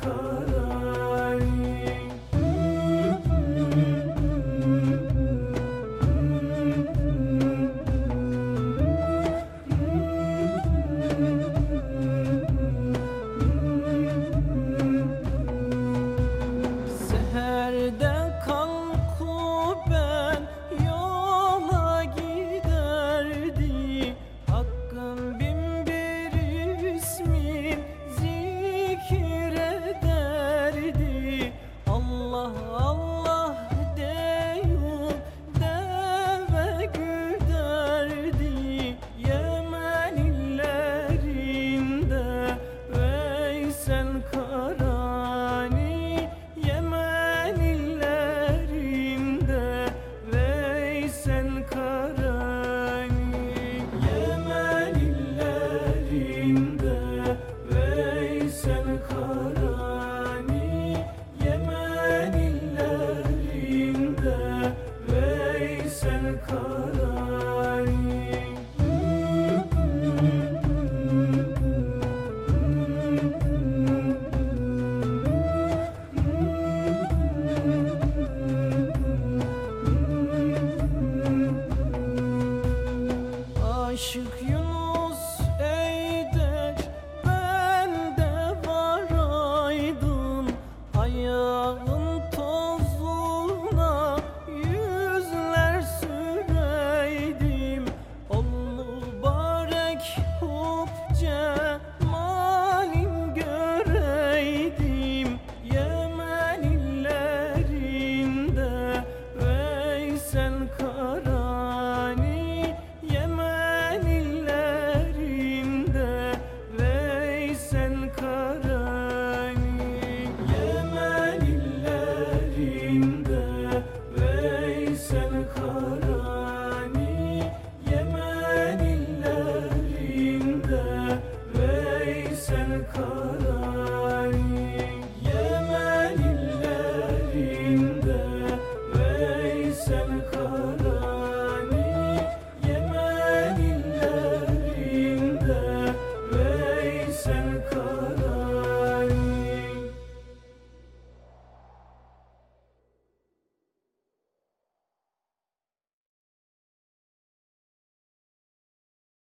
kara Aşık Yunus eyder ben de varaydım Ayağın tozuna yüzler süreydim. Ol mübarek hub